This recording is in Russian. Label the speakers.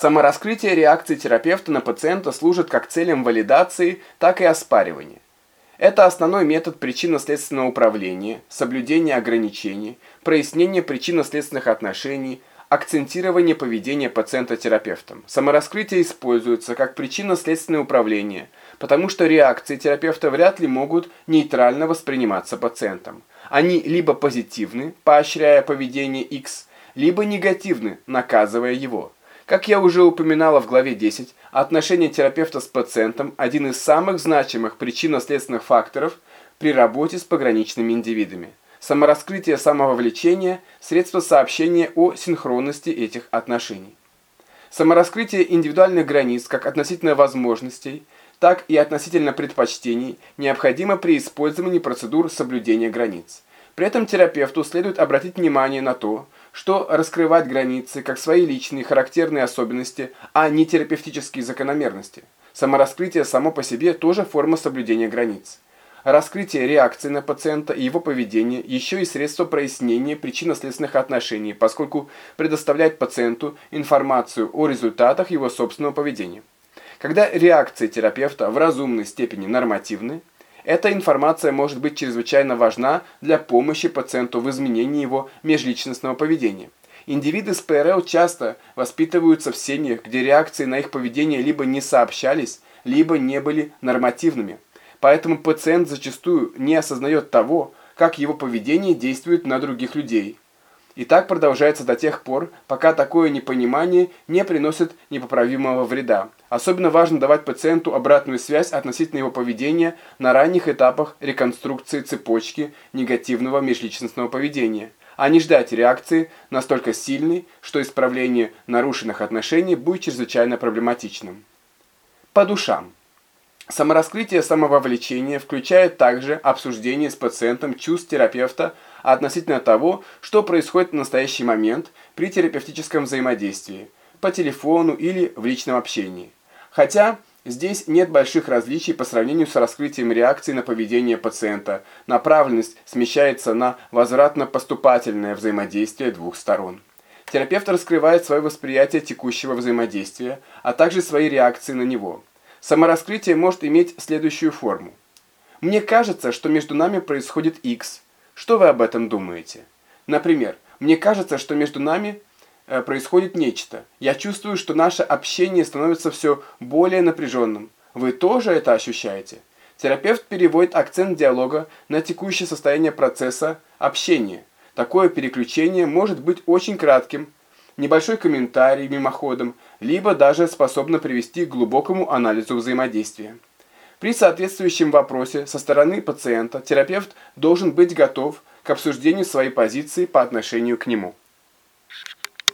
Speaker 1: Самораскрытие реакции терапевта на пациента служит как целям валидации, так и оспаривания. Это основной метод причинно-следственного управления, соблюдения ограничений, прояснения причинно-следственных отношений, акцентирование поведения пациента терапевтом. Самораскрытие используется как причинно-следственное управление, потому что реакции терапевта вряд ли могут нейтрально восприниматься пациентом. Они либо позитивны, поощряя поведение X, либо негативны, наказывая его. Как я уже упоминала в главе 10, отношение терапевта с пациентом – один из самых значимых причинно-следственных факторов при работе с пограничными индивидами. Самораскрытие самововлечения – средство сообщения о синхронности этих отношений. Самораскрытие индивидуальных границ как относительно возможностей, так и относительно предпочтений необходимо при использовании процедур соблюдения границ. При этом терапевту следует обратить внимание на то, что раскрывать границы как свои личные характерные особенности, а не терапевтические закономерности. Самораскрытие само по себе тоже форма соблюдения границ. Раскрытие реакции на пациента и его поведение еще и средство прояснения причинно-следственных отношений, поскольку предоставляет пациенту информацию о результатах его собственного поведения. Когда реакции терапевта в разумной степени нормативны, эта информация может быть чрезвычайно важна для помощи пациенту в изменении его межличностного поведения. Индивиды с ПРЛ часто воспитываются в семьях, где реакции на их поведение либо не сообщались, либо не были нормативными. Поэтому пациент зачастую не осознает того, как его поведение действует на других людей. И так продолжается до тех пор, пока такое непонимание не приносит непоправимого вреда. Особенно важно давать пациенту обратную связь относительно его поведения на ранних этапах реконструкции цепочки негативного межличностного поведения, а не ждать реакции настолько сильной, что исправление нарушенных отношений будет чрезвычайно проблематичным. По душам. Самораскрытие самововлечения включает также обсуждение с пациентом чувств терапевта относительно того, что происходит в настоящий момент при терапевтическом взаимодействии, по телефону или в личном общении. Хотя здесь нет больших различий по сравнению с раскрытием реакции на поведение пациента. Направленность смещается на возвратно-поступательное взаимодействие двух сторон. Терапевт раскрывает свое восприятие текущего взаимодействия, а также свои реакции на него. Самораскрытие может иметь следующую форму. Мне кажется, что между нами происходит X. Что вы об этом думаете? Например, мне кажется, что между нами Э, происходит нечто. Я чувствую, что наше общение становится все более напряженным. Вы тоже это ощущаете? Терапевт переводит акцент диалога на текущее состояние процесса общения. Такое переключение может быть очень кратким, небольшой комментарий мимоходом, либо даже способно привести к глубокому анализу взаимодействия. При соответствующем вопросе со стороны пациента терапевт должен быть готов к обсуждению своей позиции по отношению к нему.